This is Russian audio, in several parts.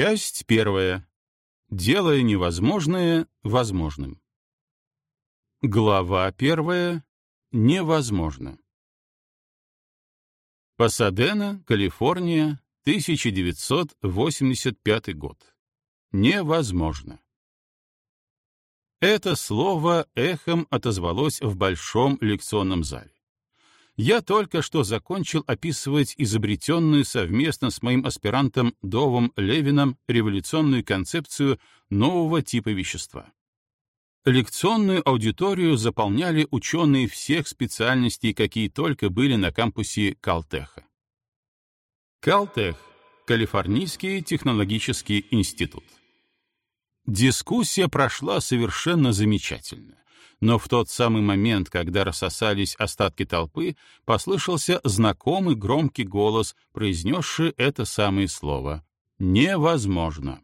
Часть первая. Делая невозможное возможным. Глава первая. Невозможно. Пасадена, Калифорния, 1985 год. Невозможно. Это слово эхом отозвалось в большом лекционном зале. Я только что закончил описывать изобретенную совместно с моим аспирантом Довом Левином революционную концепцию нового типа вещества. Лекционную аудиторию заполняли ученые всех специальностей, какие только были на кампусе Калтеха. Калтех — Калифорнийский технологический институт. Дискуссия прошла совершенно замечательно но в тот самый момент, когда рассосались остатки толпы, послышался знакомый громкий голос, произнесший это самое слово. «Невозможно».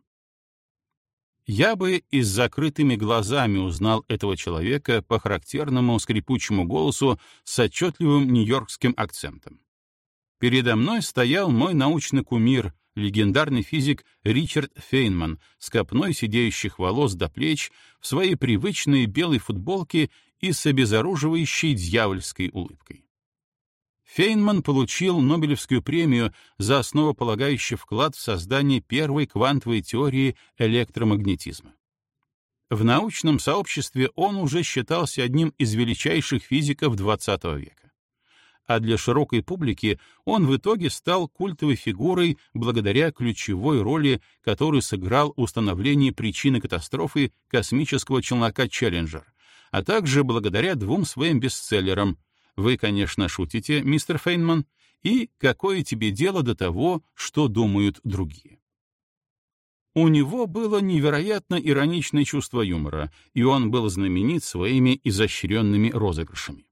Я бы и с закрытыми глазами узнал этого человека по характерному скрипучему голосу с отчетливым нью-йоркским акцентом. Передо мной стоял мой научный кумир, легендарный физик Ричард Фейнман с копной сидеющих волос до плеч в своей привычной белой футболке и с обезоруживающей дьявольской улыбкой. Фейнман получил Нобелевскую премию за основополагающий вклад в создание первой квантовой теории электромагнетизма. В научном сообществе он уже считался одним из величайших физиков XX века а для широкой публики он в итоге стал культовой фигурой благодаря ключевой роли, которую сыграл в установлении причины катастрофы космического челнока «Челленджер», а также благодаря двум своим бестселлерам «Вы, конечно, шутите, мистер Фейнман» и «Какое тебе дело до того, что думают другие». У него было невероятно ироничное чувство юмора, и он был знаменит своими изощренными розыгрышами.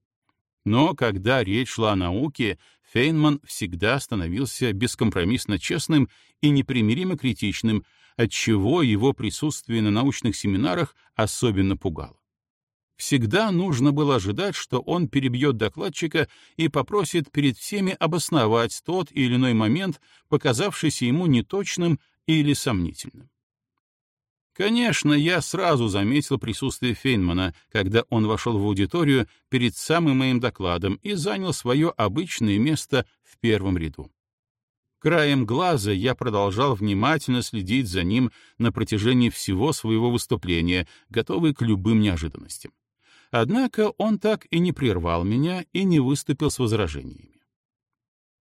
Но когда речь шла о науке, Фейнман всегда становился бескомпромиссно честным и непримиримо критичным, отчего его присутствие на научных семинарах особенно пугало. Всегда нужно было ожидать, что он перебьет докладчика и попросит перед всеми обосновать тот или иной момент, показавшийся ему неточным или сомнительным. Конечно, я сразу заметил присутствие Фейнмана, когда он вошел в аудиторию перед самым моим докладом и занял свое обычное место в первом ряду. Краем глаза я продолжал внимательно следить за ним на протяжении всего своего выступления, готовый к любым неожиданностям. Однако он так и не прервал меня и не выступил с возражениями.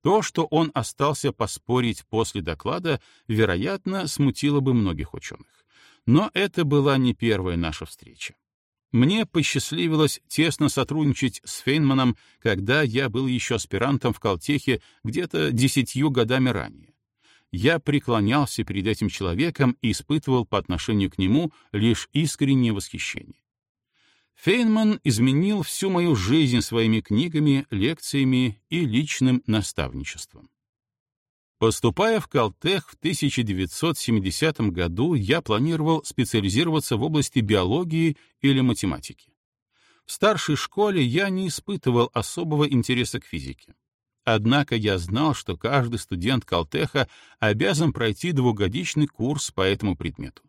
То, что он остался поспорить после доклада, вероятно, смутило бы многих ученых. Но это была не первая наша встреча. Мне посчастливилось тесно сотрудничать с Фейнманом, когда я был еще аспирантом в Калтехе где-то десятью годами ранее. Я преклонялся перед этим человеком и испытывал по отношению к нему лишь искреннее восхищение. Фейнман изменил всю мою жизнь своими книгами, лекциями и личным наставничеством. Поступая в Калтех в 1970 году, я планировал специализироваться в области биологии или математики. В старшей школе я не испытывал особого интереса к физике. Однако я знал, что каждый студент Калтеха обязан пройти двухгодичный курс по этому предмету.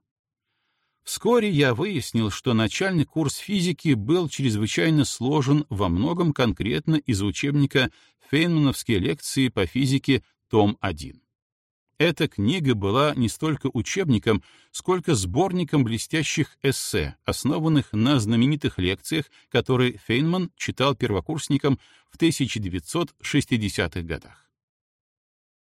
Вскоре я выяснил, что начальный курс физики был чрезвычайно сложен во многом конкретно из учебника «Фейнмановские лекции по физике том 1. Эта книга была не столько учебником, сколько сборником блестящих эссе, основанных на знаменитых лекциях, которые Фейнман читал первокурсникам в 1960-х годах.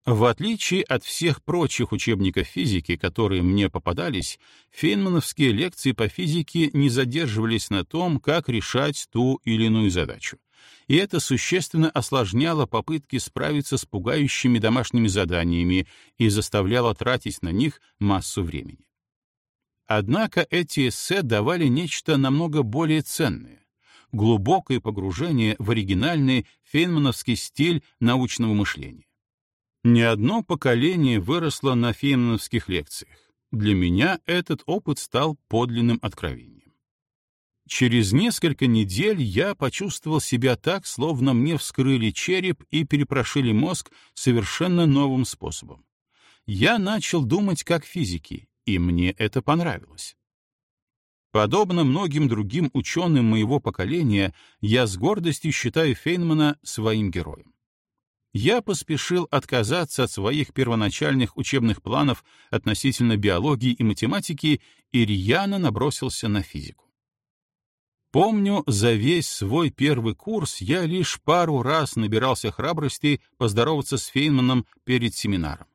В отличие от всех прочих учебников физики, которые мне попадались, фейнмановские лекции по физике не задерживались на том, как решать ту или иную задачу и это существенно осложняло попытки справиться с пугающими домашними заданиями и заставляло тратить на них массу времени. Однако эти эссе давали нечто намного более ценное — глубокое погружение в оригинальный фейнмановский стиль научного мышления. Не одно поколение выросло на фейнмановских лекциях. Для меня этот опыт стал подлинным откровением. Через несколько недель я почувствовал себя так, словно мне вскрыли череп и перепрошили мозг совершенно новым способом. я начал думать как физики, и мне это понравилось. Подобно многим другим ученым моего поколения, я с гордостью считаю Фейнмана своим героем. Я поспешил отказаться от своих первоначальных учебных планов относительно биологии и математики и рьяно набросился на физику. Помню, за весь свой первый курс я лишь пару раз набирался храбрости поздороваться с Фейнманом перед семинаром.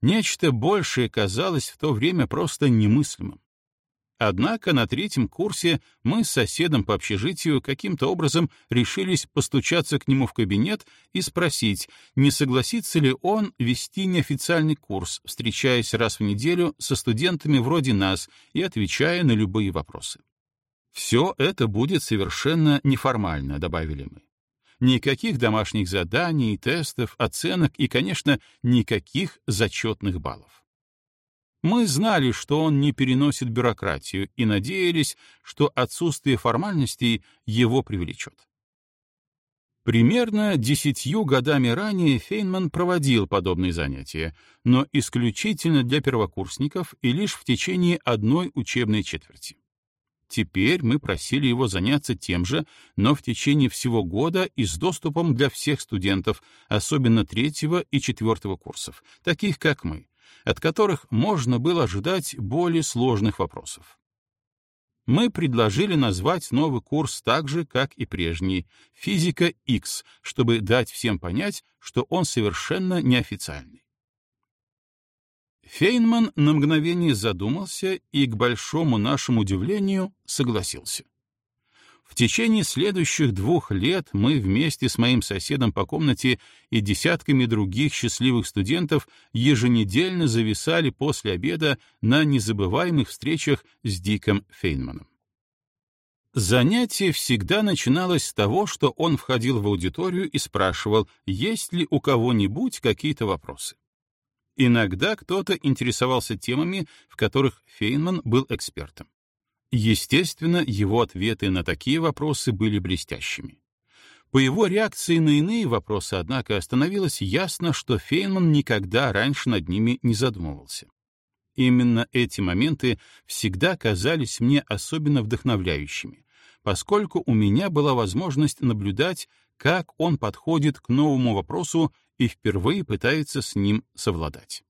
Нечто большее казалось в то время просто немыслимым. Однако на третьем курсе мы с соседом по общежитию каким-то образом решились постучаться к нему в кабинет и спросить, не согласится ли он вести неофициальный курс, встречаясь раз в неделю со студентами вроде нас и отвечая на любые вопросы. «Все это будет совершенно неформально», — добавили мы. Никаких домашних заданий, тестов, оценок и, конечно, никаких зачетных баллов. Мы знали, что он не переносит бюрократию, и надеялись, что отсутствие формальностей его привлечет. Примерно десятью годами ранее Фейнман проводил подобные занятия, но исключительно для первокурсников и лишь в течение одной учебной четверти. Теперь мы просили его заняться тем же, но в течение всего года и с доступом для всех студентов, особенно третьего и четвертого курсов, таких как мы, от которых можно было ожидать более сложных вопросов. Мы предложили назвать новый курс так же, как и прежний — «Физика X», чтобы дать всем понять, что он совершенно неофициальный. Фейнман на мгновение задумался и, к большому нашему удивлению, согласился. В течение следующих двух лет мы вместе с моим соседом по комнате и десятками других счастливых студентов еженедельно зависали после обеда на незабываемых встречах с Диком Фейнманом. Занятие всегда начиналось с того, что он входил в аудиторию и спрашивал, есть ли у кого-нибудь какие-то вопросы. Иногда кто-то интересовался темами, в которых Фейнман был экспертом. Естественно, его ответы на такие вопросы были блестящими. По его реакции на иные вопросы, однако, становилось ясно, что Фейнман никогда раньше над ними не задумывался. Именно эти моменты всегда казались мне особенно вдохновляющими, поскольку у меня была возможность наблюдать, как он подходит к новому вопросу и впервые пытается с ним совладать.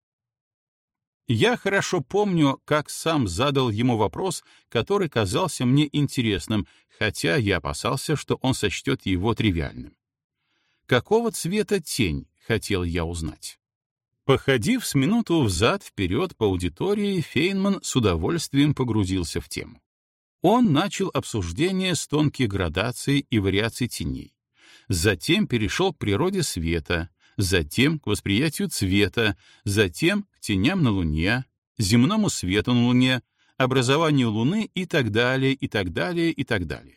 Я хорошо помню, как сам задал ему вопрос, который казался мне интересным, хотя я опасался, что он сочтет его тривиальным. «Какого цвета тень?» — хотел я узнать. Походив с минуту взад-вперед по аудитории, Фейнман с удовольствием погрузился в тему. Он начал обсуждение с тонких градаций и вариаций теней. Затем перешел к природе света, затем к восприятию цвета, затем к теням на Луне, земному свету на Луне, образованию Луны и так далее, и так далее, и так далее.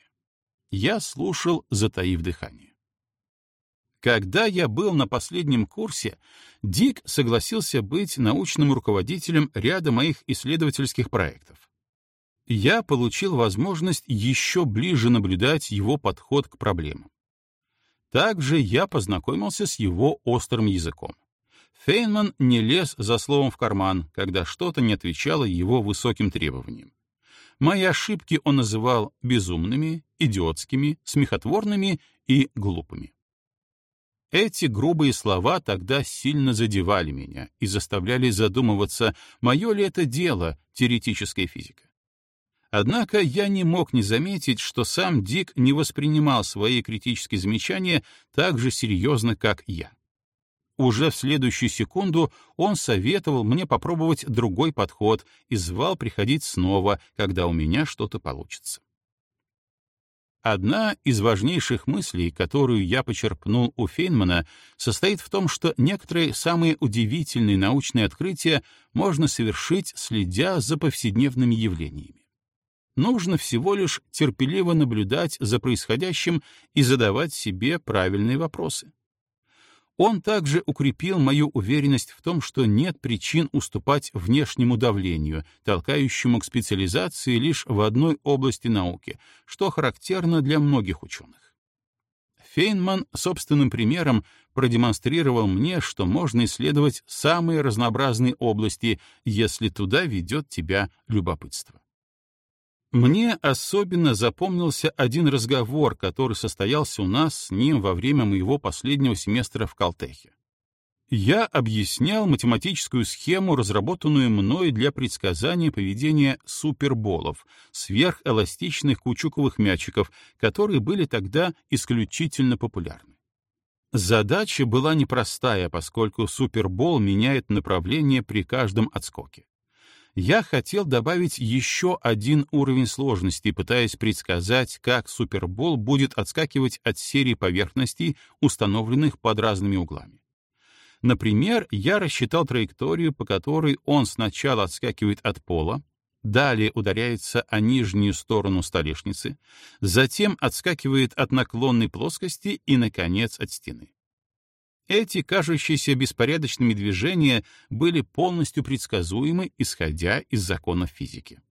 Я слушал, затаив дыхание. Когда я был на последнем курсе, Дик согласился быть научным руководителем ряда моих исследовательских проектов. Я получил возможность еще ближе наблюдать его подход к проблемам. Также я познакомился с его острым языком. Фейнман не лез за словом в карман, когда что-то не отвечало его высоким требованиям. Мои ошибки он называл безумными, идиотскими, смехотворными и глупыми. Эти грубые слова тогда сильно задевали меня и заставляли задумываться, мое ли это дело, теоретическая физика. Однако я не мог не заметить, что сам Дик не воспринимал свои критические замечания так же серьезно, как я. Уже в следующую секунду он советовал мне попробовать другой подход и звал приходить снова, когда у меня что-то получится. Одна из важнейших мыслей, которую я почерпнул у Фейнмана, состоит в том, что некоторые самые удивительные научные открытия можно совершить, следя за повседневными явлениями. Нужно всего лишь терпеливо наблюдать за происходящим и задавать себе правильные вопросы. Он также укрепил мою уверенность в том, что нет причин уступать внешнему давлению, толкающему к специализации лишь в одной области науки, что характерно для многих ученых. Фейнман собственным примером продемонстрировал мне, что можно исследовать самые разнообразные области, если туда ведет тебя любопытство. Мне особенно запомнился один разговор, который состоялся у нас с ним во время моего последнего семестра в Калтехе. Я объяснял математическую схему, разработанную мной для предсказания поведения суперболов, сверхэластичных кучуковых мячиков, которые были тогда исключительно популярны. Задача была непростая, поскольку супербол меняет направление при каждом отскоке я хотел добавить еще один уровень сложности, пытаясь предсказать, как Супербол будет отскакивать от серии поверхностей, установленных под разными углами. Например, я рассчитал траекторию, по которой он сначала отскакивает от пола, далее ударяется о нижнюю сторону столешницы, затем отскакивает от наклонной плоскости и, наконец, от стены. Эти кажущиеся беспорядочными движения были полностью предсказуемы, исходя из законов физики.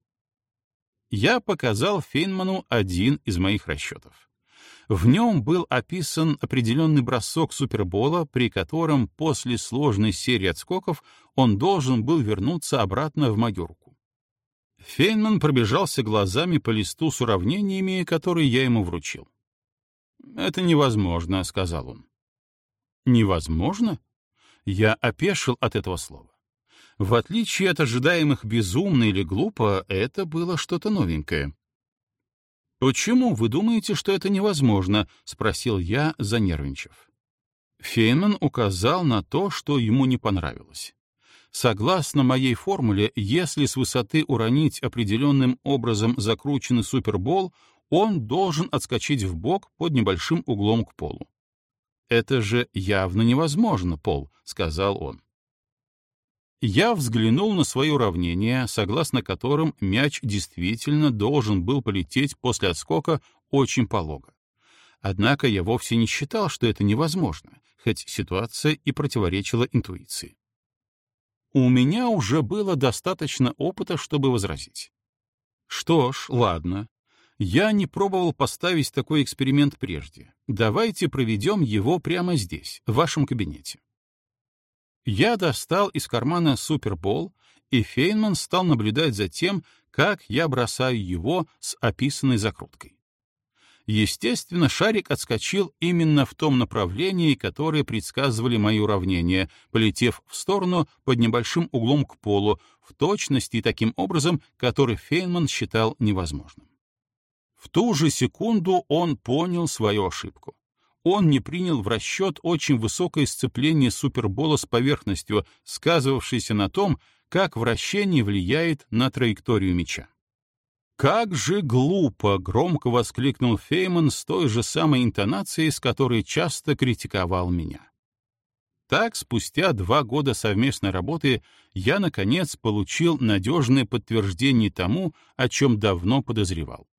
Я показал Фейнману один из моих расчетов. В нем был описан определенный бросок супербола, при котором после сложной серии отскоков он должен был вернуться обратно в мою руку. Фейнман пробежался глазами по листу с уравнениями, которые я ему вручил. «Это невозможно», — сказал он. Невозможно? Я опешил от этого слова. В отличие от ожидаемых безумно или глупо, это было что-то новенькое. «Почему вы думаете, что это невозможно?» — спросил я, занервничав. Фейнман указал на то, что ему не понравилось. Согласно моей формуле, если с высоты уронить определенным образом закрученный супербол, он должен отскочить в бок под небольшим углом к полу. «Это же явно невозможно, Пол», — сказал он. Я взглянул на свое уравнение, согласно которым мяч действительно должен был полететь после отскока очень полого. Однако я вовсе не считал, что это невозможно, хоть ситуация и противоречила интуиции. У меня уже было достаточно опыта, чтобы возразить. Что ж, ладно, я не пробовал поставить такой эксперимент прежде. Давайте проведем его прямо здесь, в вашем кабинете. Я достал из кармана супербол, и Фейнман стал наблюдать за тем, как я бросаю его с описанной закруткой. Естественно, шарик отскочил именно в том направлении, которое предсказывали мои уравнения, полетев в сторону под небольшим углом к полу, в точности таким образом, который Фейнман считал невозможным. В ту же секунду он понял свою ошибку. Он не принял в расчет очень высокое сцепление супербола с поверхностью, сказывавшееся на том, как вращение влияет на траекторию мяча. «Как же глупо!» — громко воскликнул Фейман с той же самой интонацией, с которой часто критиковал меня. Так, спустя два года совместной работы, я, наконец, получил надежное подтверждение тому, о чем давно подозревал.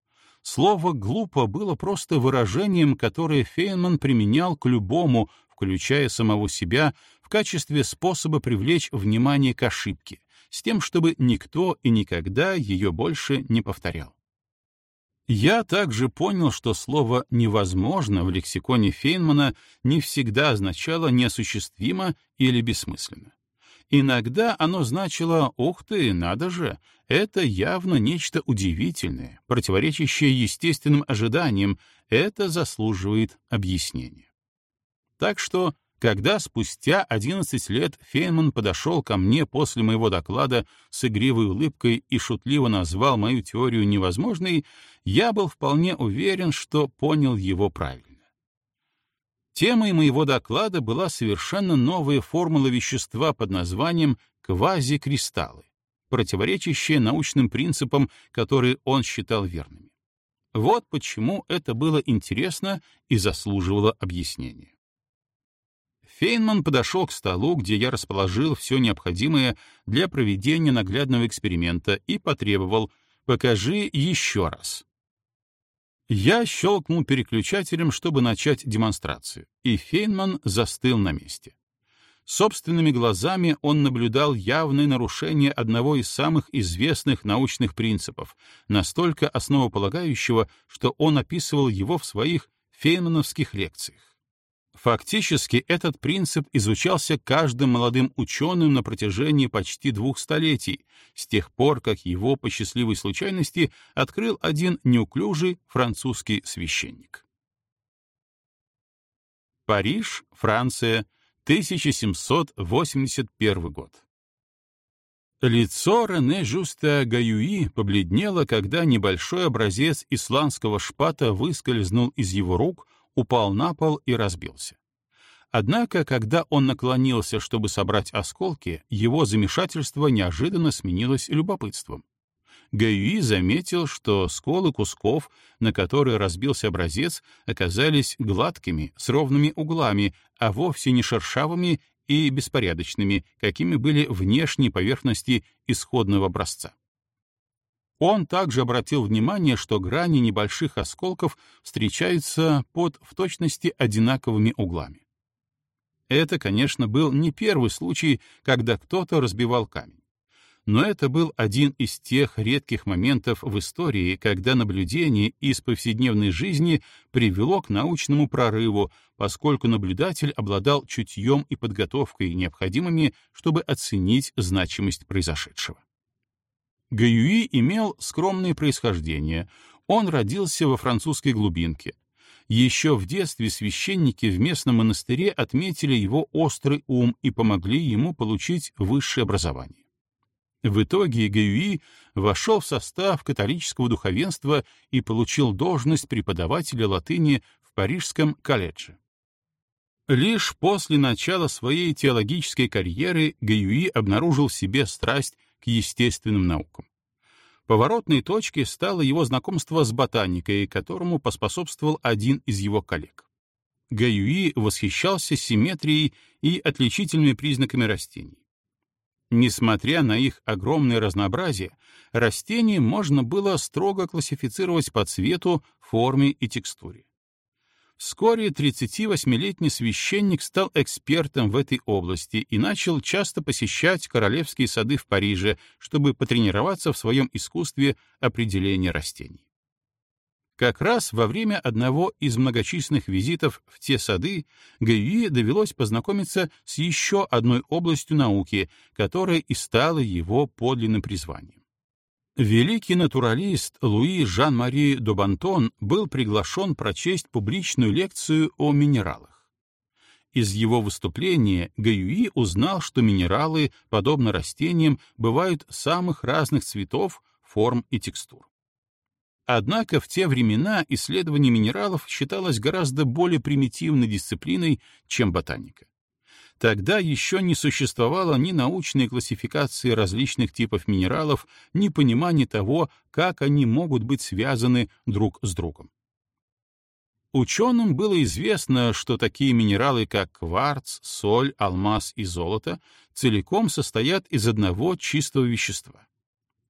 Слово «глупо» было просто выражением, которое Фейнман применял к любому, включая самого себя, в качестве способа привлечь внимание к ошибке, с тем, чтобы никто и никогда ее больше не повторял. Я также понял, что слово «невозможно» в лексиконе Фейнмана не всегда означало неосуществимо или бессмысленно. Иногда оно значило «Ух ты, надо же! Это явно нечто удивительное, противоречащее естественным ожиданиям, это заслуживает объяснения». Так что, когда спустя 11 лет Фейнман подошел ко мне после моего доклада с игривой улыбкой и шутливо назвал мою теорию невозможной, я был вполне уверен, что понял его правильно. Темой моего доклада была совершенно новая формула вещества под названием квазикристаллы, противоречащая научным принципам, которые он считал верными. Вот почему это было интересно и заслуживало объяснения. Фейнман подошел к столу, где я расположил все необходимое для проведения наглядного эксперимента и потребовал «покажи еще раз». Я щелкнул переключателем, чтобы начать демонстрацию, и Фейнман застыл на месте. Собственными глазами он наблюдал явное нарушение одного из самых известных научных принципов, настолько основополагающего, что он описывал его в своих феймановских лекциях. Фактически этот принцип изучался каждым молодым ученым на протяжении почти двух столетий, с тех пор, как его по счастливой случайности открыл один неуклюжий французский священник. Париж, Франция, 1781 год. Лицо Рене Жуста Гаюи побледнело, когда небольшой образец исландского шпата выскользнул из его рук, упал на пол и разбился. Однако, когда он наклонился, чтобы собрать осколки, его замешательство неожиданно сменилось любопытством. Гаюи заметил, что сколы кусков, на которые разбился образец, оказались гладкими, с ровными углами, а вовсе не шершавыми и беспорядочными, какими были внешние поверхности исходного образца. Он также обратил внимание, что грани небольших осколков встречаются под в точности одинаковыми углами. Это, конечно, был не первый случай, когда кто-то разбивал камень. Но это был один из тех редких моментов в истории, когда наблюдение из повседневной жизни привело к научному прорыву, поскольку наблюдатель обладал чутьем и подготовкой, необходимыми, чтобы оценить значимость произошедшего. Гаюи имел скромное происхождение. Он родился во французской глубинке. Еще в детстве священники в местном монастыре отметили его острый ум и помогли ему получить высшее образование. В итоге Гаюи вошел в состав католического духовенства и получил должность преподавателя латыни в Парижском колледже. Лишь после начала своей теологической карьеры Гаюи обнаружил в себе страсть к естественным наукам. Поворотной точкой стало его знакомство с ботаникой, которому поспособствовал один из его коллег. Гаюи восхищался симметрией и отличительными признаками растений. Несмотря на их огромное разнообразие, растения можно было строго классифицировать по цвету, форме и текстуре. Вскоре 38-летний священник стал экспертом в этой области и начал часто посещать королевские сады в Париже, чтобы потренироваться в своем искусстве определения растений. Как раз во время одного из многочисленных визитов в те сады Гаюи довелось познакомиться с еще одной областью науки, которая и стала его подлинным призванием. Великий натуралист Луи Жан-Мари Добантон был приглашен прочесть публичную лекцию о минералах. Из его выступления Гаюи узнал, что минералы, подобно растениям, бывают самых разных цветов, форм и текстур. Однако в те времена исследование минералов считалось гораздо более примитивной дисциплиной, чем ботаника. Тогда еще не существовало ни научной классификации различных типов минералов, ни понимания того, как они могут быть связаны друг с другом. Ученым было известно, что такие минералы, как кварц, соль, алмаз и золото, целиком состоят из одного чистого вещества.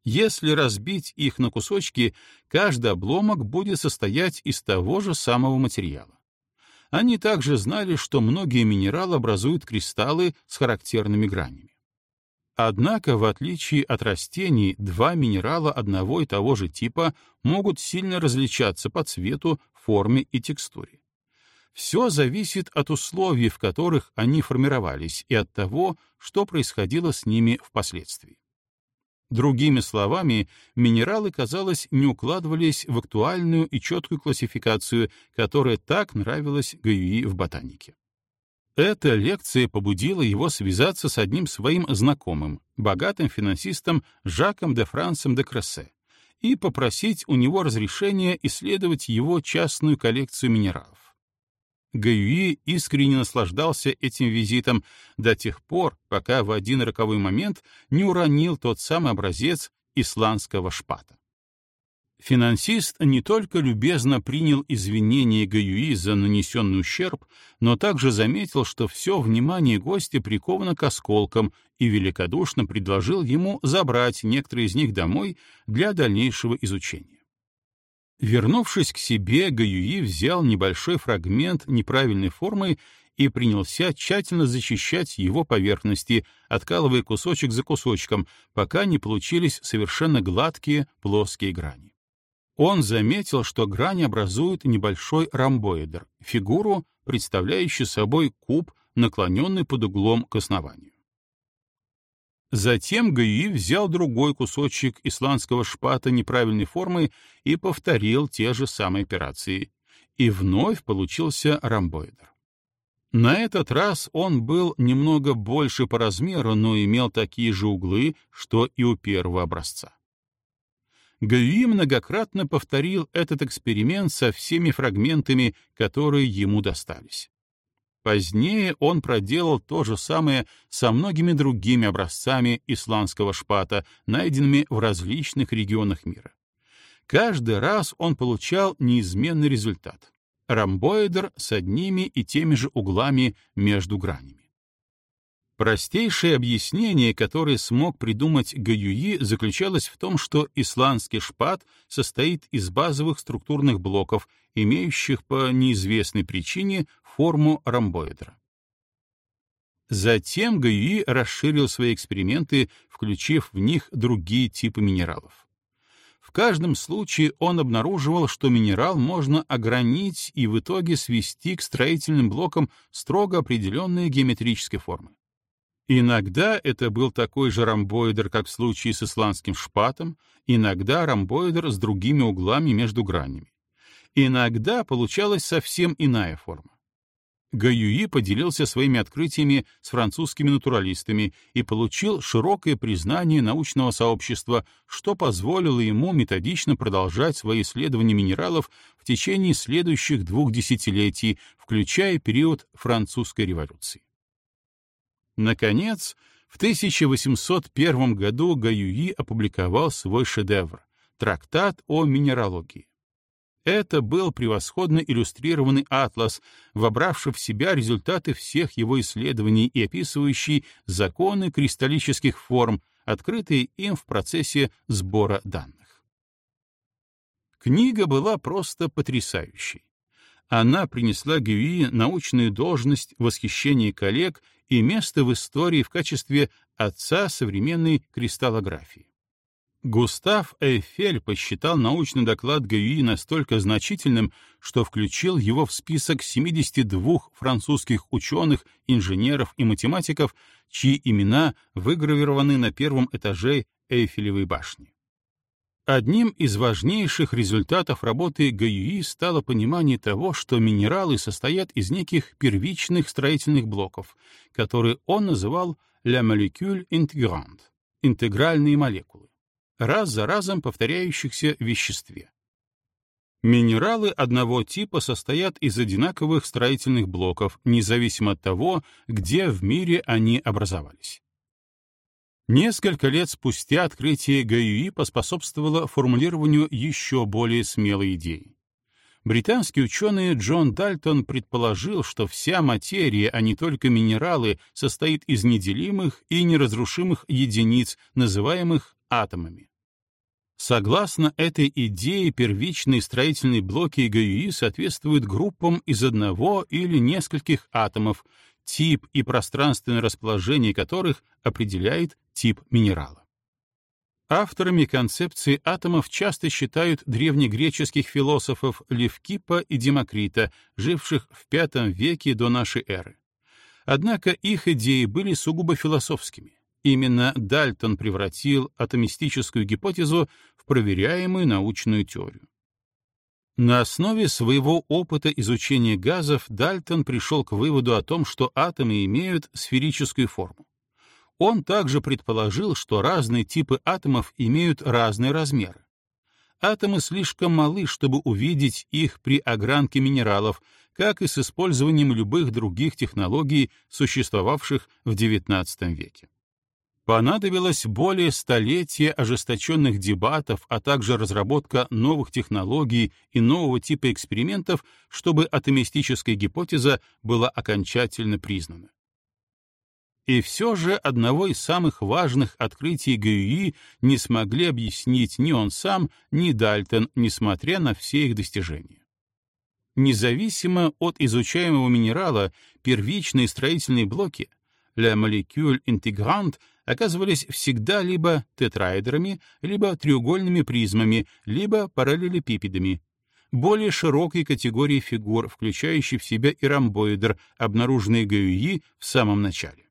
Если разбить их на кусочки, каждый обломок будет состоять из того же самого материала. Они также знали, что многие минералы образуют кристаллы с характерными гранями. Однако, в отличие от растений, два минерала одного и того же типа могут сильно различаться по цвету, форме и текстуре. Все зависит от условий, в которых они формировались, и от того, что происходило с ними впоследствии. Другими словами, минералы, казалось, не укладывались в актуальную и четкую классификацию, которая так нравилась Гаюи в ботанике. Эта лекция побудила его связаться с одним своим знакомым, богатым финансистом Жаком де Франсом де Крессе, и попросить у него разрешения исследовать его частную коллекцию минералов. Гаюи искренне наслаждался этим визитом до тех пор, пока в один роковой момент не уронил тот самый образец исландского шпата. Финансист не только любезно принял извинения Гаюи за нанесенный ущерб, но также заметил, что все внимание гостя приковано к осколкам и великодушно предложил ему забрать некоторые из них домой для дальнейшего изучения. Вернувшись к себе, Гаюи взял небольшой фрагмент неправильной формы и принялся тщательно зачищать его поверхности, откалывая кусочек за кусочком, пока не получились совершенно гладкие плоские грани. Он заметил, что грани образуют небольшой ромбоидер, фигуру, представляющую собой куб, наклоненный под углом к основанию. Затем Гаи взял другой кусочек исландского шпата неправильной формы и повторил те же самые операции. И вновь получился ромбоидер. На этот раз он был немного больше по размеру, но имел такие же углы, что и у первого образца. Гюи многократно повторил этот эксперимент со всеми фрагментами, которые ему достались. Позднее он проделал то же самое со многими другими образцами исландского шпата, найденными в различных регионах мира. Каждый раз он получал неизменный результат — ромбоидер с одними и теми же углами между гранями. Простейшее объяснение, которое смог придумать Гаюи, заключалось в том, что исландский шпат состоит из базовых структурных блоков, имеющих по неизвестной причине форму ромбоидра. Затем Гаюи расширил свои эксперименты, включив в них другие типы минералов. В каждом случае он обнаруживал, что минерал можно огранить и в итоге свести к строительным блокам строго определенные геометрические формы. Иногда это был такой же ромбоидер, как в случае с исландским шпатом, иногда ромбоидер с другими углами между гранями. Иногда получалась совсем иная форма. Гаюи поделился своими открытиями с французскими натуралистами и получил широкое признание научного сообщества, что позволило ему методично продолжать свои исследования минералов в течение следующих двух десятилетий, включая период французской революции. Наконец, в 1801 году Гаюи опубликовал свой шедевр — трактат о минералогии. Это был превосходно иллюстрированный атлас, вобравший в себя результаты всех его исследований и описывающий законы кристаллических форм, открытые им в процессе сбора данных. Книга была просто потрясающей. Она принесла Гюи научную должность, восхищение коллег и место в истории в качестве отца современной кристаллографии. Густав Эйфель посчитал научный доклад Гюи настолько значительным, что включил его в список 72 французских ученых, инженеров и математиков, чьи имена выгравированы на первом этаже Эйфелевой башни. Одним из важнейших результатов работы Гаюи стало понимание того, что минералы состоят из неких первичных строительных блоков, которые он называл «la molécule intégrante» — интегральные молекулы, раз за разом повторяющихся в веществе. Минералы одного типа состоят из одинаковых строительных блоков, независимо от того, где в мире они образовались. Несколько лет спустя открытие ГАЮИ поспособствовало формулированию еще более смелой идеи. Британский ученый Джон Дальтон предположил, что вся материя, а не только минералы, состоит из неделимых и неразрушимых единиц, называемых атомами. Согласно этой идее, первичные строительные блоки ГАЮИ соответствуют группам из одного или нескольких атомов, тип и пространственное расположение которых определяет тип минерала. Авторами концепции атомов часто считают древнегреческих философов Левкипа и Демокрита, живших в V веке до нашей эры. Однако их идеи были сугубо философскими. Именно Дальтон превратил атомистическую гипотезу в проверяемую научную теорию. На основе своего опыта изучения газов Дальтон пришел к выводу о том, что атомы имеют сферическую форму. Он также предположил, что разные типы атомов имеют разные размеры. Атомы слишком малы, чтобы увидеть их при огранке минералов, как и с использованием любых других технологий, существовавших в XIX веке. Понадобилось более столетия ожесточенных дебатов, а также разработка новых технологий и нового типа экспериментов, чтобы атомистическая гипотеза была окончательно признана. И все же одного из самых важных открытий Гаюи не смогли объяснить ни он сам, ни Дальтон, несмотря на все их достижения. Независимо от изучаемого минерала, первичные строительные блоки — «la molécule intégrante» оказывались всегда либо тетраэдрами, либо треугольными призмами, либо параллелепипедами, более широкой категории фигур, включающей в себя и ромбоидер, обнаруженный Гаюи в самом начале.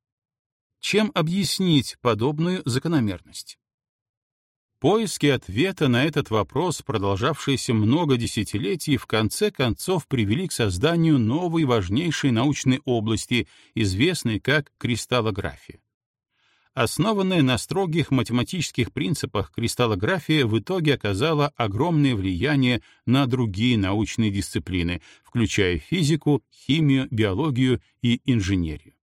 Чем объяснить подобную закономерность? Поиски ответа на этот вопрос, продолжавшиеся много десятилетий, в конце концов привели к созданию новой важнейшей научной области, известной как кристаллография. Основанная на строгих математических принципах, кристаллография в итоге оказала огромное влияние на другие научные дисциплины, включая физику, химию, биологию и инженерию.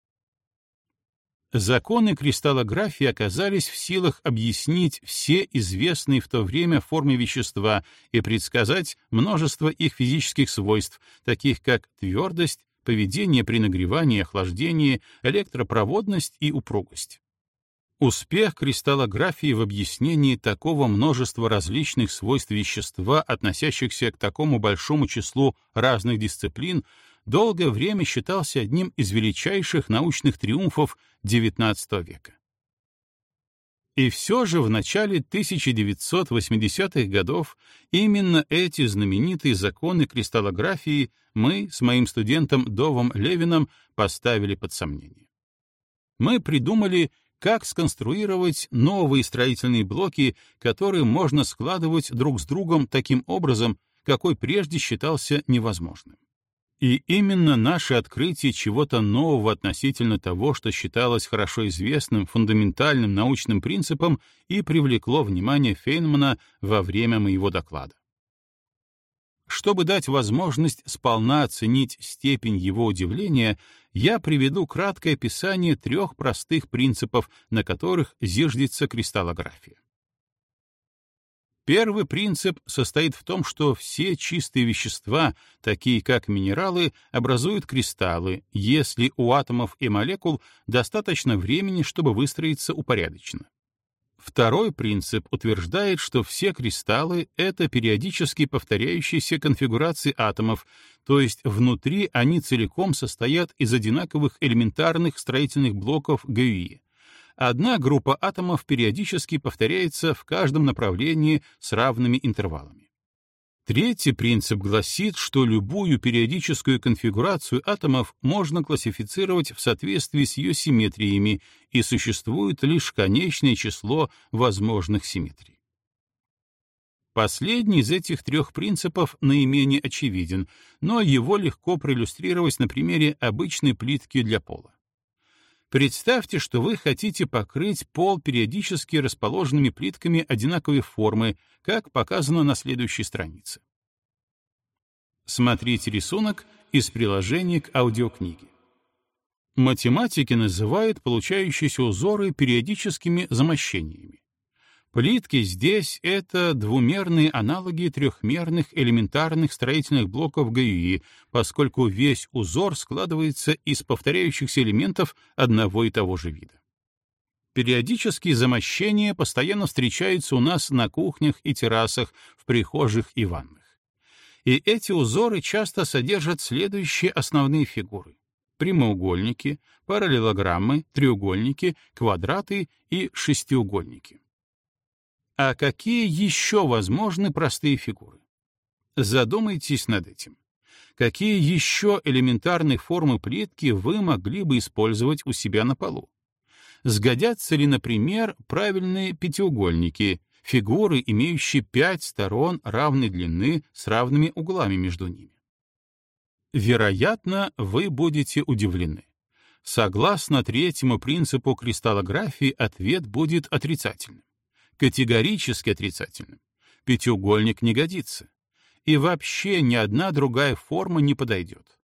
Законы кристаллографии оказались в силах объяснить все известные в то время формы вещества и предсказать множество их физических свойств, таких как твердость, поведение при нагревании и охлаждении, электропроводность и упругость. Успех кристаллографии в объяснении такого множества различных свойств вещества, относящихся к такому большому числу разных дисциплин, долгое время считался одним из величайших научных триумфов XIX века. И все же в начале 1980-х годов именно эти знаменитые законы кристаллографии мы с моим студентом Довом Левином поставили под сомнение. Мы придумали как сконструировать новые строительные блоки, которые можно складывать друг с другом таким образом, какой прежде считался невозможным. И именно наше открытие чего-то нового относительно того, что считалось хорошо известным фундаментальным научным принципом, и привлекло внимание Фейнмана во время моего доклада. Чтобы дать возможность сполна оценить степень его удивления, я приведу краткое описание трех простых принципов, на которых зиждется кристаллография. Первый принцип состоит в том, что все чистые вещества, такие как минералы, образуют кристаллы, если у атомов и молекул достаточно времени, чтобы выстроиться упорядоченно. Второй принцип утверждает, что все кристаллы — это периодически повторяющиеся конфигурации атомов, то есть внутри они целиком состоят из одинаковых элементарных строительных блоков ГЮИ. Одна группа атомов периодически повторяется в каждом направлении с равными интервалами. Третий принцип гласит, что любую периодическую конфигурацию атомов можно классифицировать в соответствии с ее симметриями, и существует лишь конечное число возможных симметрий. Последний из этих трех принципов наименее очевиден, но его легко проиллюстрировать на примере обычной плитки для пола. Представьте, что вы хотите покрыть пол периодически расположенными плитками одинаковой формы, как показано на следующей странице. Смотрите рисунок из приложения к аудиокниге. Математики называют получающиеся узоры периодическими замощениями. Плитки здесь — это двумерные аналоги трехмерных элементарных строительных блоков ГЮИ, поскольку весь узор складывается из повторяющихся элементов одного и того же вида. Периодические замощения постоянно встречаются у нас на кухнях и террасах, в прихожих и ваннах. И эти узоры часто содержат следующие основные фигуры — прямоугольники, параллелограммы, треугольники, квадраты и шестиугольники. А какие еще возможны простые фигуры? Задумайтесь над этим. Какие еще элементарные формы плитки вы могли бы использовать у себя на полу? Сгодятся ли, например, правильные пятиугольники, фигуры, имеющие пять сторон равной длины с равными углами между ними? Вероятно, вы будете удивлены. Согласно третьему принципу кристаллографии, ответ будет отрицательным категорически отрицательным. Пятиугольник не годится. И вообще ни одна другая форма не подойдет.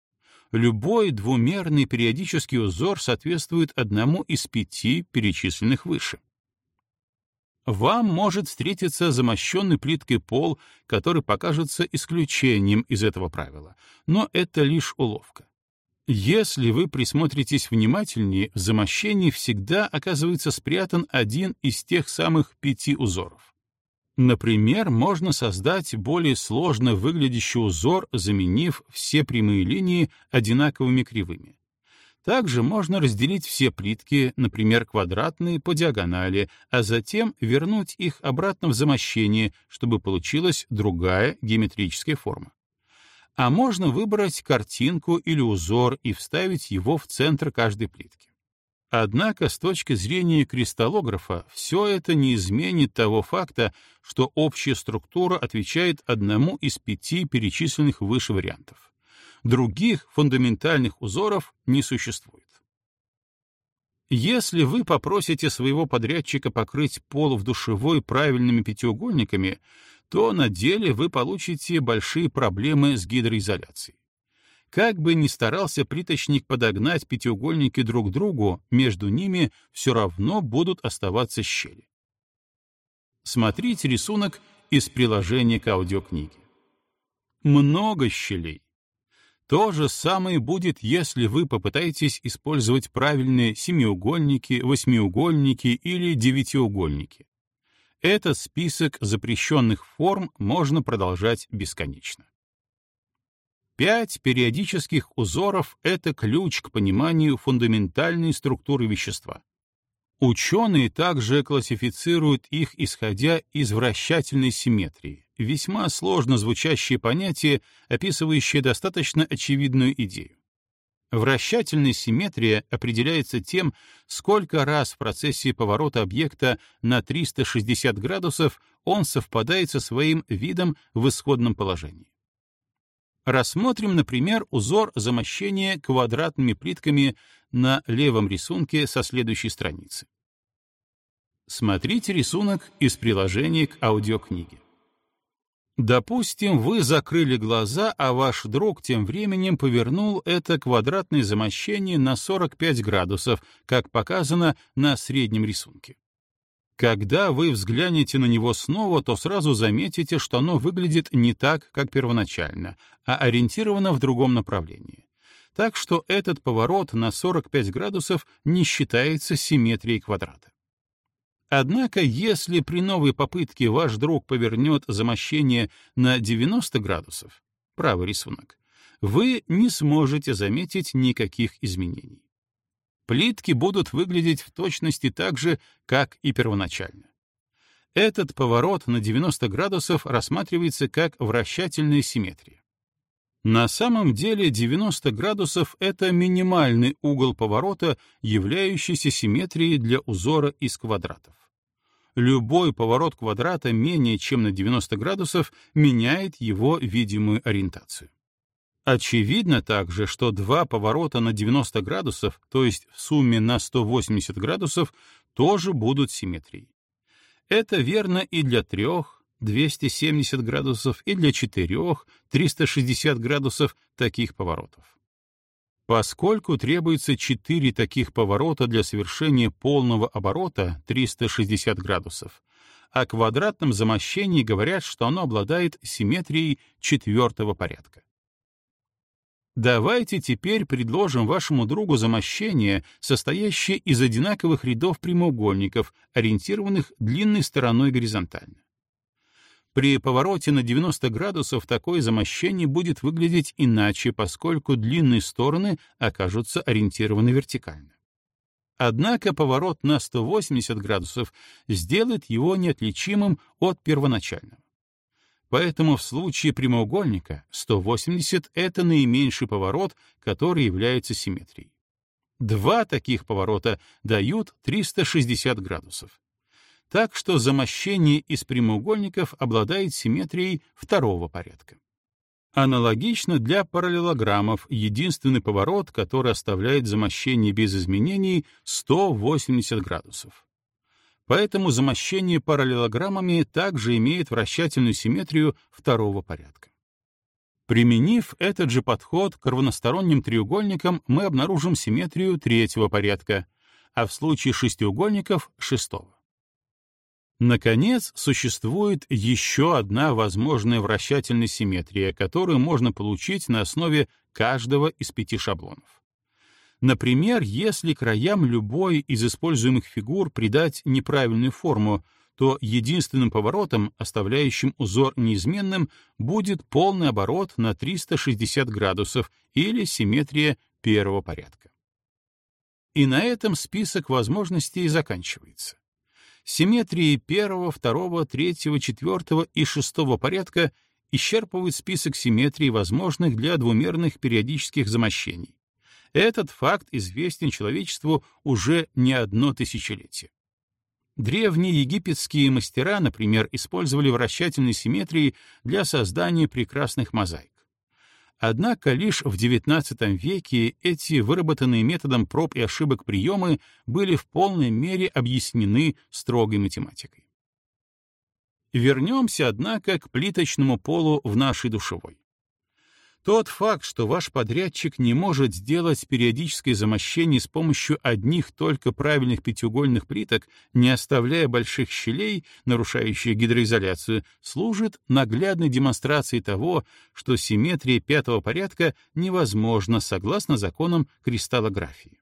Любой двумерный периодический узор соответствует одному из пяти перечисленных выше. Вам может встретиться замощенный плиткой пол, который покажется исключением из этого правила, но это лишь уловка. Если вы присмотритесь внимательнее, в замощении всегда оказывается спрятан один из тех самых пяти узоров. Например, можно создать более сложно выглядящий узор, заменив все прямые линии одинаковыми кривыми. Также можно разделить все плитки, например, квадратные, по диагонали, а затем вернуть их обратно в замощение, чтобы получилась другая геометрическая форма. А можно выбрать картинку или узор и вставить его в центр каждой плитки. Однако с точки зрения кристаллографа все это не изменит того факта, что общая структура отвечает одному из пяти перечисленных выше вариантов. Других фундаментальных узоров не существует. Если вы попросите своего подрядчика покрыть пол в душевой правильными пятиугольниками, то на деле вы получите большие проблемы с гидроизоляцией. Как бы ни старался плиточник подогнать пятиугольники друг к другу, между ними все равно будут оставаться щели. Смотрите рисунок из приложения к аудиокниге. Много щелей. То же самое будет, если вы попытаетесь использовать правильные семиугольники, восьмиугольники или девятиугольники. Этот список запрещенных форм можно продолжать бесконечно. Пять периодических узоров — это ключ к пониманию фундаментальной структуры вещества. Ученые также классифицируют их, исходя из вращательной симметрии, весьма сложно звучащее понятие, описывающее достаточно очевидную идею. Вращательная симметрия определяется тем, сколько раз в процессе поворота объекта на 360 градусов он совпадает со своим видом в исходном положении. Рассмотрим, например, узор замощения квадратными плитками на левом рисунке со следующей страницы. Смотрите рисунок из приложения к аудиокниге. Допустим, вы закрыли глаза, а ваш друг тем временем повернул это квадратное замощение на 45 градусов, как показано на среднем рисунке. Когда вы взглянете на него снова, то сразу заметите, что оно выглядит не так, как первоначально, а ориентировано в другом направлении. Так что этот поворот на 45 градусов не считается симметрией квадрата. Однако, если при новой попытке ваш друг повернет замощение на 90 градусов, правый рисунок, вы не сможете заметить никаких изменений плитки будут выглядеть в точности так же, как и первоначально. Этот поворот на 90 градусов рассматривается как вращательная симметрия. На самом деле 90 градусов — это минимальный угол поворота, являющийся симметрией для узора из квадратов. Любой поворот квадрата менее чем на 90 градусов меняет его видимую ориентацию. Очевидно также, что два поворота на 90 градусов, то есть в сумме на 180 градусов, тоже будут симметрией. Это верно и для трех, 270 градусов, и для четырех, 360 градусов таких поворотов. Поскольку требуется четыре таких поворота для совершения полного оборота 360 градусов, о квадратном замощении говорят, что оно обладает симметрией четвертого порядка. Давайте теперь предложим вашему другу замощение, состоящее из одинаковых рядов прямоугольников, ориентированных длинной стороной горизонтально. При повороте на 90 градусов такое замощение будет выглядеть иначе, поскольку длинные стороны окажутся ориентированы вертикально. Однако поворот на 180 градусов сделает его неотличимым от первоначального. Поэтому в случае прямоугольника 180 — это наименьший поворот, который является симметрией. Два таких поворота дают 360 градусов. Так что замощение из прямоугольников обладает симметрией второго порядка. Аналогично для параллелограммов единственный поворот, который оставляет замощение без изменений, 180 градусов. Поэтому замощение параллелограммами также имеет вращательную симметрию второго порядка. Применив этот же подход к равносторонним треугольникам, мы обнаружим симметрию третьего порядка, а в случае шестиугольников — шестого. Наконец, существует еще одна возможная вращательная симметрия, которую можно получить на основе каждого из пяти шаблонов. Например, если краям любой из используемых фигур придать неправильную форму, то единственным поворотом, оставляющим узор неизменным, будет полный оборот на 360 градусов или симметрия первого порядка. И на этом список возможностей заканчивается. Симметрии первого, второго, третьего, четвертого и шестого порядка исчерпывают список симметрий, возможных для двумерных периодических замощений. Этот факт известен человечеству уже не одно тысячелетие. Древние египетские мастера, например, использовали вращательные симметрии для создания прекрасных мозаик. Однако лишь в XIX веке эти выработанные методом проб и ошибок приемы были в полной мере объяснены строгой математикой. Вернемся, однако, к плиточному полу в нашей душевой. Тот факт, что ваш подрядчик не может сделать периодическое замощение с помощью одних только правильных пятиугольных плиток, не оставляя больших щелей, нарушающих гидроизоляцию, служит наглядной демонстрацией того, что симметрия пятого порядка невозможна согласно законам кристаллографии.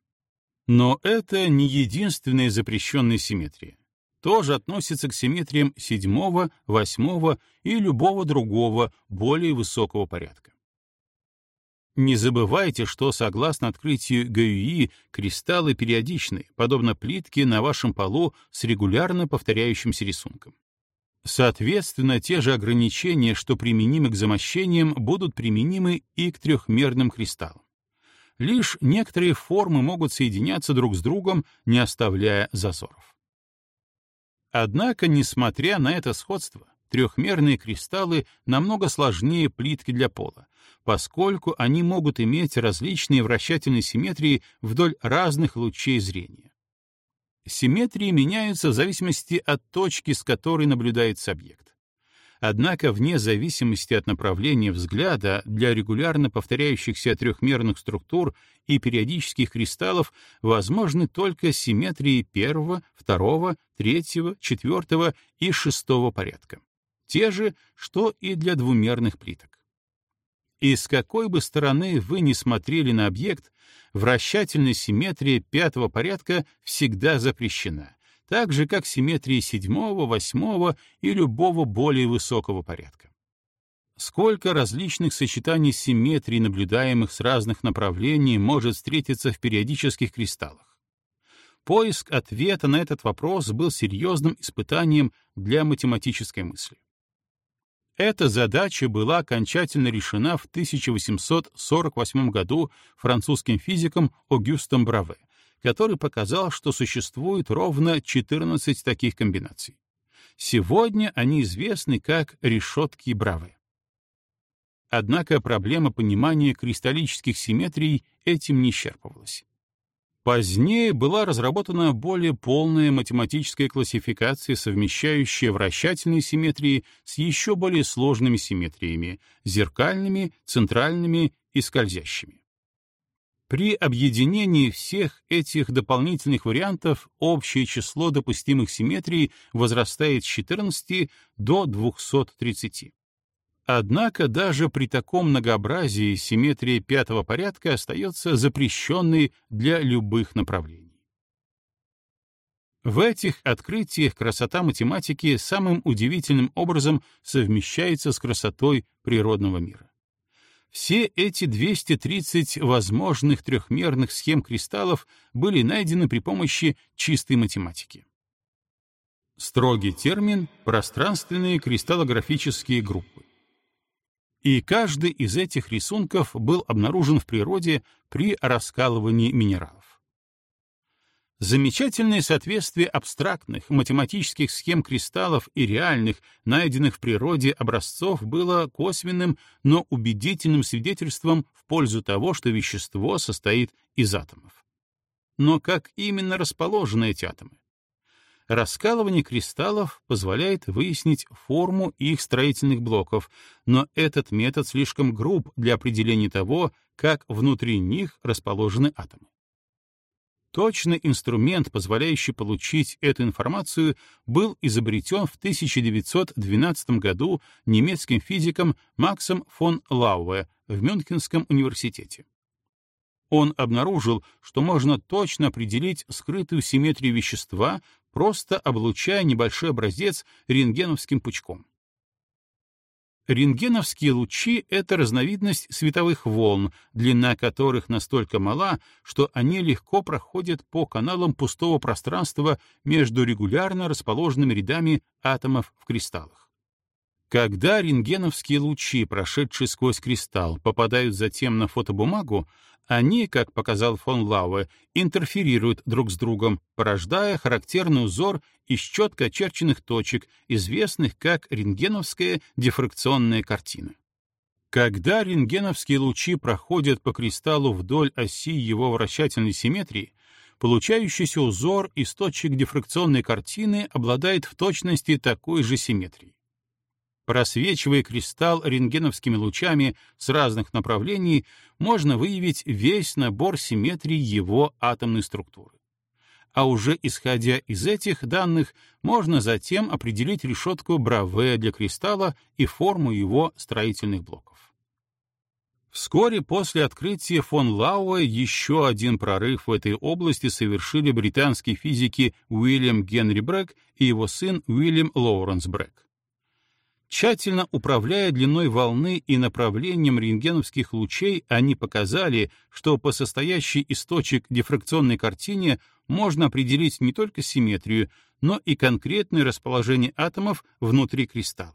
Но это не единственная запрещенная симметрия тоже относится к симметриям седьмого, восьмого и любого другого, более высокого порядка. Не забывайте, что, согласно открытию ГЮИ, кристаллы периодичны, подобно плитке на вашем полу с регулярно повторяющимся рисунком. Соответственно, те же ограничения, что применимы к замощениям, будут применимы и к трехмерным кристаллам. Лишь некоторые формы могут соединяться друг с другом, не оставляя зазоров. Однако, несмотря на это сходство, трехмерные кристаллы намного сложнее плитки для пола, поскольку они могут иметь различные вращательные симметрии вдоль разных лучей зрения. Симметрии меняются в зависимости от точки, с которой наблюдается объект. Однако, вне зависимости от направления взгляда, для регулярно повторяющихся трехмерных структур и периодических кристаллов возможны только симметрии первого, второго, третьего, четвертого и шестого порядка. Те же, что и для двумерных плиток. И с какой бы стороны вы ни смотрели на объект, вращательная симметрия пятого порядка всегда запрещена, так же, как симметрии седьмого, восьмого и любого более высокого порядка. Сколько различных сочетаний симметрий, наблюдаемых с разных направлений, может встретиться в периодических кристаллах? Поиск ответа на этот вопрос был серьезным испытанием для математической мысли. Эта задача была окончательно решена в 1848 году французским физиком Огюстом Браве, который показал, что существует ровно 14 таких комбинаций. Сегодня они известны как решетки Браве. Однако проблема понимания кристаллических симметрий этим не исчерпывалась. Позднее была разработана более полная математическая классификация, совмещающая вращательные симметрии с еще более сложными симметриями — зеркальными, центральными и скользящими. При объединении всех этих дополнительных вариантов общее число допустимых симметрий возрастает с 14 до 230. Однако даже при таком многообразии симметрия пятого порядка остается запрещенной для любых направлений. В этих открытиях красота математики самым удивительным образом совмещается с красотой природного мира. Все эти 230 возможных трехмерных схем кристаллов были найдены при помощи чистой математики. Строгий термин — пространственные кристаллографические группы. И каждый из этих рисунков был обнаружен в природе при раскалывании минералов. Замечательное соответствие абстрактных математических схем кристаллов и реальных, найденных в природе образцов, было косвенным, но убедительным свидетельством в пользу того, что вещество состоит из атомов. Но как именно расположены эти атомы? Раскалывание кристаллов позволяет выяснить форму их строительных блоков, но этот метод слишком груб для определения того, как внутри них расположены атомы. Точный инструмент, позволяющий получить эту информацию, был изобретен в 1912 году немецким физиком Максом фон Лауэ в Мюнхенском университете. Он обнаружил, что можно точно определить скрытую симметрию вещества, просто облучая небольшой образец рентгеновским пучком. Рентгеновские лучи — это разновидность световых волн, длина которых настолько мала, что они легко проходят по каналам пустого пространства между регулярно расположенными рядами атомов в кристаллах. Когда рентгеновские лучи, прошедшие сквозь кристалл, попадают затем на фотобумагу, они, как показал фон Лауэ, интерферируют друг с другом, порождая характерный узор из четко очерченных точек, известных как рентгеновская дифракционная картина. Когда рентгеновские лучи проходят по кристаллу вдоль оси его вращательной симметрии, получающийся узор из точек дифракционной картины обладает в точности такой же симметрией. Просвечивая кристалл рентгеновскими лучами с разных направлений, можно выявить весь набор симметрий его атомной структуры. А уже исходя из этих данных, можно затем определить решетку Браве для кристалла и форму его строительных блоков. Вскоре после открытия фон Лауэ еще один прорыв в этой области совершили британские физики Уильям Генри Брэк и его сын Уильям Лоуренс Брэк. Тщательно управляя длиной волны и направлением рентгеновских лучей, они показали, что по состоящей из точек дифракционной картине можно определить не только симметрию, но и конкретное расположение атомов внутри кристалла.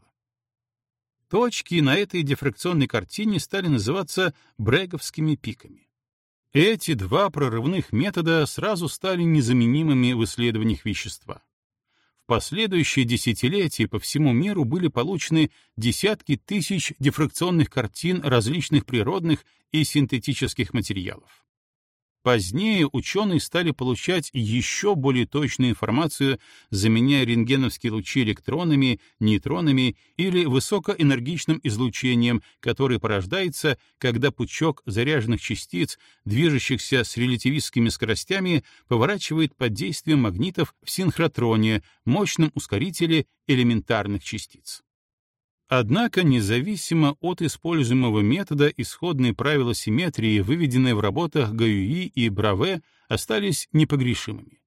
Точки на этой дифракционной картине стали называться бреговскими пиками. Эти два прорывных метода сразу стали незаменимыми в исследованиях вещества последующие десятилетия по всему миру были получены десятки тысяч дифракционных картин различных природных и синтетических материалов. Позднее ученые стали получать еще более точную информацию, заменяя рентгеновские лучи электронами, нейтронами или высокоэнергичным излучением, которое порождается, когда пучок заряженных частиц, движущихся с релятивистскими скоростями, поворачивает под действием магнитов в синхротроне, мощном ускорителе элементарных частиц. Однако, независимо от используемого метода, исходные правила симметрии, выведенные в работах Гаюи и Браве, остались непогрешимыми.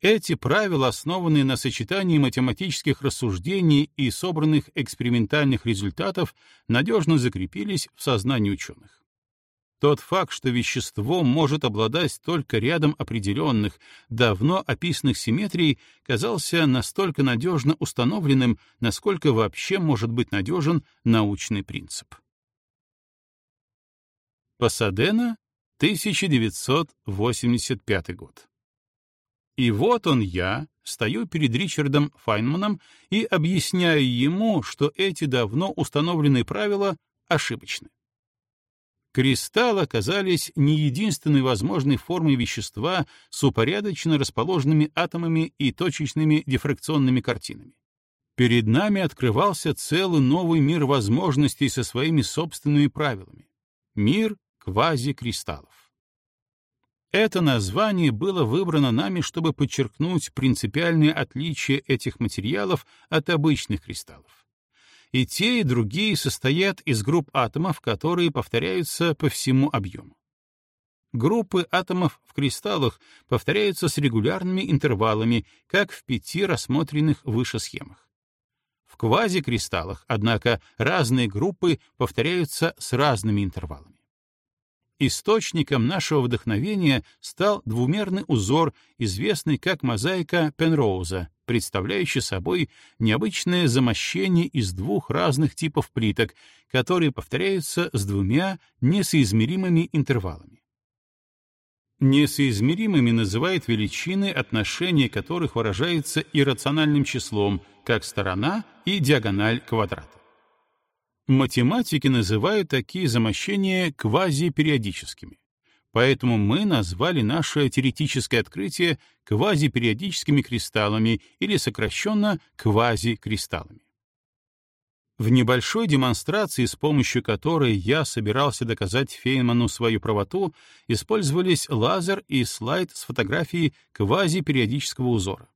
Эти правила, основанные на сочетании математических рассуждений и собранных экспериментальных результатов, надежно закрепились в сознании ученых. Тот факт, что вещество может обладать только рядом определенных, давно описанных симметрий, казался настолько надежно установленным, насколько вообще может быть надежен научный принцип. Пасадена, 1985 год. И вот он я, стою перед Ричардом Файнманом и объясняю ему, что эти давно установленные правила ошибочны. Кристаллы оказались не единственной возможной формой вещества с упорядоченно расположенными атомами и точечными дифракционными картинами. Перед нами открывался целый новый мир возможностей со своими собственными правилами. Мир квазикристаллов. Это название было выбрано нами, чтобы подчеркнуть принципиальное отличие этих материалов от обычных кристаллов и те, и другие состоят из групп атомов, которые повторяются по всему объему. Группы атомов в кристаллах повторяются с регулярными интервалами, как в пяти рассмотренных выше схемах. В квазикристаллах, однако, разные группы повторяются с разными интервалами. Источником нашего вдохновения стал двумерный узор, известный как мозаика Пенроуза, представляющий собой необычное замощение из двух разных типов плиток, которые повторяются с двумя несоизмеримыми интервалами. Несоизмеримыми называют величины, отношение которых выражается иррациональным числом, как сторона и диагональ квадрата. Математики называют такие замощения квазипериодическими. Поэтому мы назвали наше теоретическое открытие квазипериодическими кристаллами или сокращенно квазикристаллами. В небольшой демонстрации, с помощью которой я собирался доказать Фейнману свою правоту, использовались лазер и слайд с фотографией квазипериодического узора.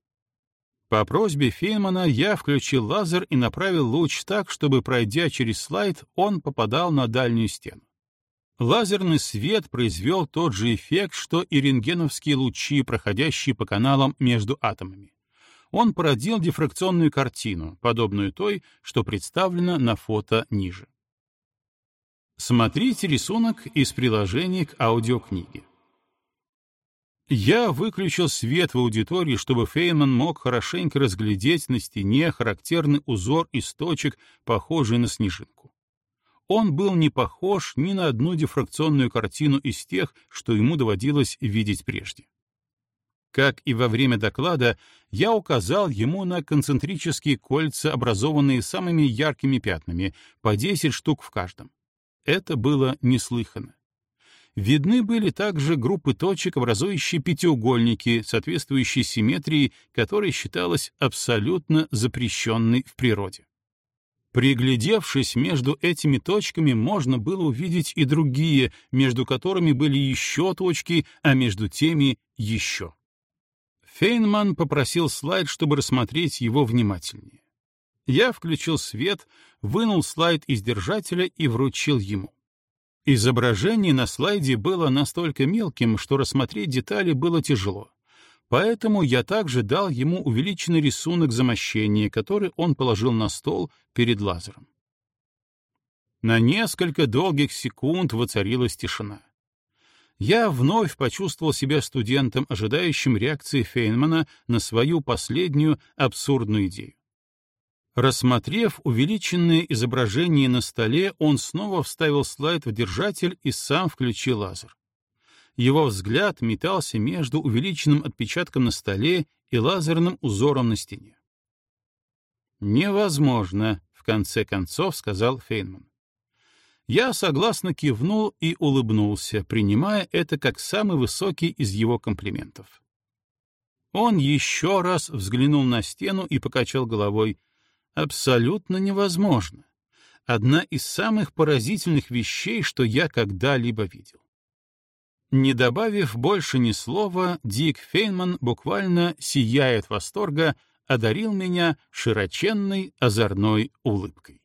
По просьбе Фейнмана я включил лазер и направил луч так, чтобы, пройдя через слайд, он попадал на дальнюю стену. Лазерный свет произвел тот же эффект, что и рентгеновские лучи, проходящие по каналам между атомами. он породил дифракционную картину, подобную той, что представлена на фото ниже. Смотрите рисунок из приложения к аудиокниге. Я выключил свет в аудитории, чтобы Фейнман мог хорошенько разглядеть на стене характерный узор из точек, похожий на снежинку. Он был не похож ни на одну дифракционную картину из тех, что ему доводилось видеть прежде. Как и во время доклада, я указал ему на концентрические кольца, образованные самыми яркими пятнами, по 10 штук в каждом. Это было неслыханно. Видны были также группы точек, образующие пятиугольники, соответствующие симметрии, которая считалась абсолютно запрещенной в природе. Приглядевшись между этими точками, можно было увидеть и другие, между которыми были еще точки, а между теми — еще. Фейнман попросил слайд, чтобы рассмотреть его внимательнее. Я включил свет, вынул слайд из держателя и вручил ему. Изображение на слайде было настолько мелким, что рассмотреть детали было тяжело. Поэтому я также дал ему увеличенный рисунок замощения, который он положил на стол перед лазером. На несколько долгих секунд воцарилась тишина. Я вновь почувствовал себя студентом, ожидающим реакции Фейнмана на свою последнюю абсурдную идею. Рассмотрев увеличенное изображение на столе, он снова вставил слайд в держатель и сам включил лазер. Его взгляд метался между увеличенным отпечатком на столе и лазерным узором на стене. «Невозможно», — в конце концов сказал Фейнман. Я согласно кивнул и улыбнулся, принимая это как самый высокий из его комплиментов. Он еще раз взглянул на стену и покачал головой — абсолютно невозможно. Одна из самых поразительных вещей, что я когда-либо видел. Не добавив больше ни слова, Дик Фейнман буквально сияет восторга, одарил меня широченной озорной улыбкой.